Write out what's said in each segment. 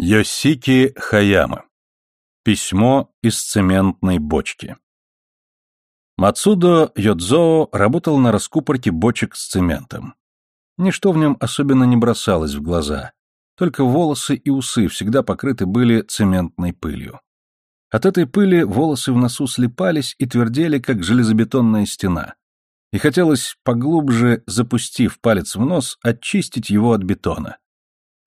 Йосики Хаяма. Письмо из цементной бочки. Мацудо Йодзоо работал на раскупорке бочек с цементом. Ничто в нем особенно не бросалось в глаза, только волосы и усы всегда покрыты были цементной пылью. От этой пыли волосы в носу слепались и твердели, как железобетонная стена. И хотелось поглубже, запустив палец в нос, очистить его от бетона.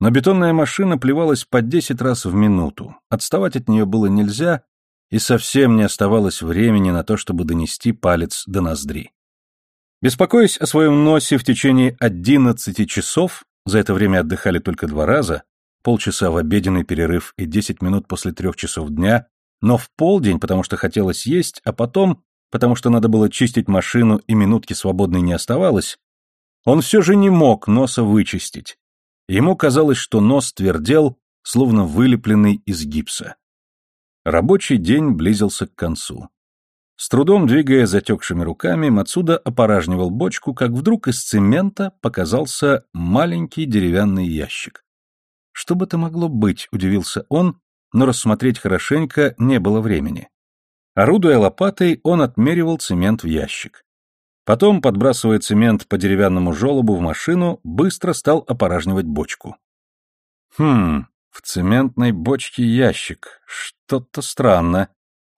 Но бетонная машина плевалась по десять раз в минуту, отставать от нее было нельзя, и совсем не оставалось времени на то, чтобы донести палец до ноздри. Беспокоясь о своем носе в течение одиннадцати часов, за это время отдыхали только два раза, полчаса в обеденный перерыв и десять минут после трех часов дня, но в полдень, потому что хотелось есть, а потом, потому что надо было чистить машину и минутки свободной не оставалось, он все же не мог носа вычистить, Ему казалось, что нос твердел, словно вылепленный из гипса. Рабочий день близился к концу. С трудом двигая затекшими руками, Мацуда опоражнивал бочку, как вдруг из цемента показался маленький деревянный ящик. Что бы это могло быть, удивился он, но рассмотреть хорошенько не было времени. Орудуя лопатой, он отмеривал цемент в ящик. Потом, подбрасывая цемент по деревянному желобу в машину, быстро стал опоражнивать бочку. Хм, в цементной бочке ящик. Что-то странно.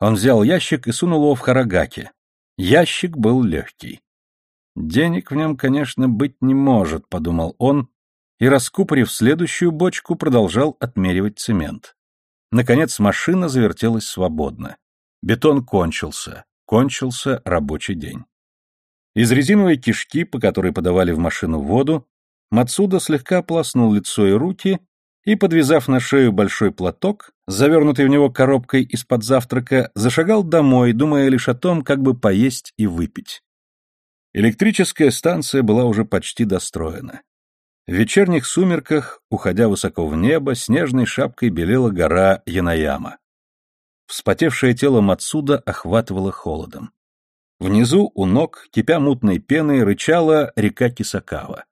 Он взял ящик и сунул его в харагаки. Ящик был легкий. Денег в нем, конечно, быть не может, подумал он, и, раскупорив следующую бочку, продолжал отмеривать цемент. Наконец машина завертелась свободно. Бетон кончился. Кончился рабочий день. Из резиновой кишки, по которой подавали в машину воду, Мацуда слегка ополоснул лицо и руки и, подвязав на шею большой платок, завернутый в него коробкой из-под завтрака, зашагал домой, думая лишь о том, как бы поесть и выпить. Электрическая станция была уже почти достроена. В вечерних сумерках, уходя высоко в небо, снежной шапкой белела гора Янаяма. Вспотевшее тело Мацуда охватывало холодом. Внизу, у ног, кипя мутной пеной, рычала река Кисакава.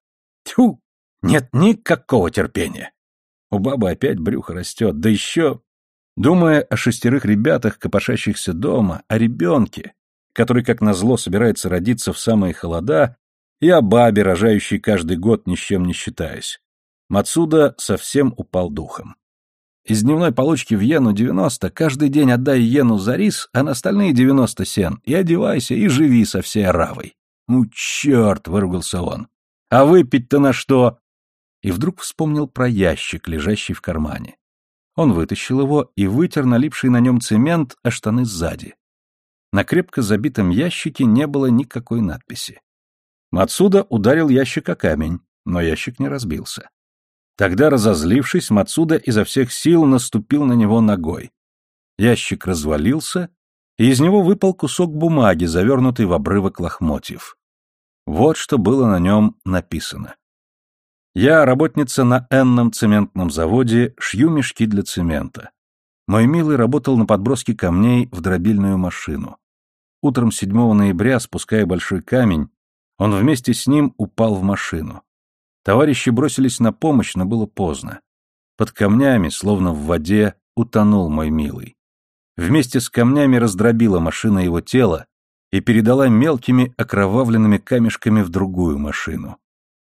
Тьфу! Нет никакого терпения. У бабы опять брюхо растет, да еще... Думая о шестерых ребятах, копошащихся дома, о ребенке, который, как назло, собирается родиться в самые холода, и о бабе, рожающей каждый год, ни с чем не считаясь. Мацуда совсем упал духом. Из дневной получки в иену 90 каждый день отдай иену за рис, а на остальные 90 сен, и одевайся, и живи со всей оравой. Ну, черт, выругался он. А выпить-то на что? И вдруг вспомнил про ящик, лежащий в кармане. Он вытащил его и вытер налипший на нем цемент, а штаны сзади. На крепко забитом ящике не было никакой надписи. Отсюда ударил ящик о камень, но ящик не разбился. Тогда, разозлившись, Мацуда изо всех сил наступил на него ногой. Ящик развалился, и из него выпал кусок бумаги, завернутый в обрывок лохмотьев. Вот что было на нем написано. «Я работница на энном цементном заводе, шью мешки для цемента. Мой милый работал на подброске камней в дробильную машину. Утром 7 ноября, спуская большой камень, он вместе с ним упал в машину. Товарищи бросились на помощь, но было поздно. Под камнями, словно в воде, утонул мой милый. Вместе с камнями раздробила машина его тело и передала мелкими окровавленными камешками в другую машину.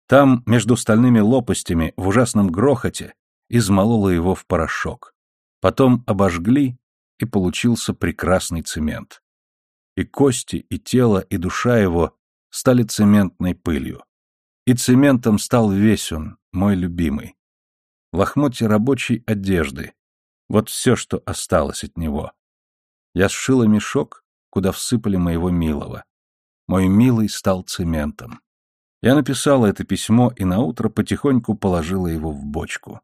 Там, между стальными лопастями, в ужасном грохоте, измолола его в порошок. Потом обожгли, и получился прекрасный цемент. И кости, и тело, и душа его стали цементной пылью. И цементом стал весь он, мой любимый. Лохмотья рабочей одежды. Вот все, что осталось от него. Я сшила мешок, куда всыпали моего милого. Мой милый стал цементом. Я написала это письмо и наутро потихоньку положила его в бочку.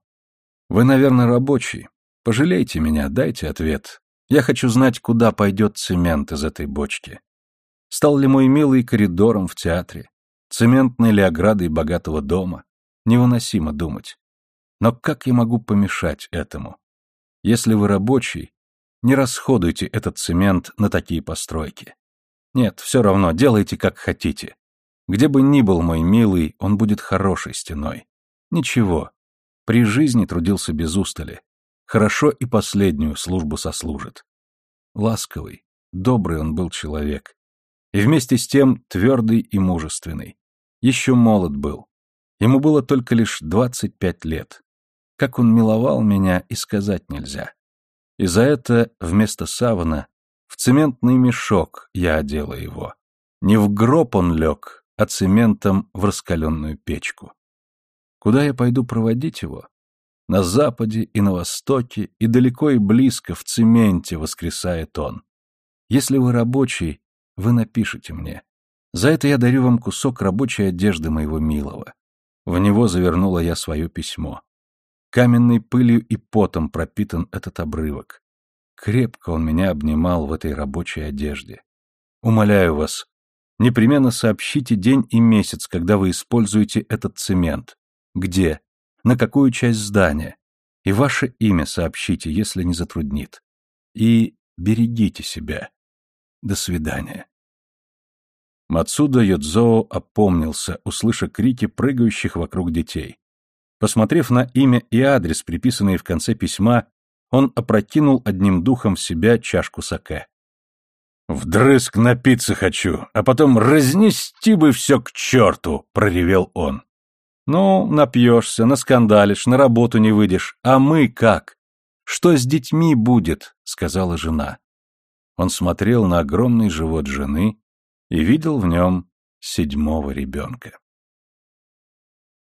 Вы, наверное, рабочий. Пожалейте меня, дайте ответ. Я хочу знать, куда пойдет цемент из этой бочки. Стал ли мой милый коридором в театре? Цементной ли оградой богатого дома. Невыносимо думать. Но как я могу помешать этому? Если вы рабочий, не расходуйте этот цемент на такие постройки. Нет, все равно, делайте как хотите. Где бы ни был мой милый, он будет хорошей стеной. Ничего. При жизни трудился без устали. Хорошо и последнюю службу сослужит. Ласковый, добрый он был человек. И вместе с тем твердый и мужественный. Еще молод был. Ему было только лишь двадцать пять лет. Как он миловал меня, и сказать нельзя. И за это вместо савана в цементный мешок я одела его. Не в гроб он лег, а цементом в раскаленную печку. Куда я пойду проводить его? На западе и на востоке, и далеко и близко в цементе воскресает он. Если вы рабочий, вы напишите мне. За это я дарю вам кусок рабочей одежды моего милого. В него завернула я свое письмо. Каменной пылью и потом пропитан этот обрывок. Крепко он меня обнимал в этой рабочей одежде. Умоляю вас, непременно сообщите день и месяц, когда вы используете этот цемент. Где? На какую часть здания? И ваше имя сообщите, если не затруднит. И берегите себя. До свидания. Мацуда Йодзоо опомнился, услышав крики прыгающих вокруг детей. Посмотрев на имя и адрес, приписанные в конце письма, он опрокинул одним духом в себя чашку саке. «Вдрызг напиться хочу, а потом разнести бы все к черту!» — проревел он. «Ну, напьешься, наскандалишь, на работу не выйдешь. А мы как? Что с детьми будет?» — сказала жена. Он смотрел на огромный живот жены и видел в нем седьмого ребенка.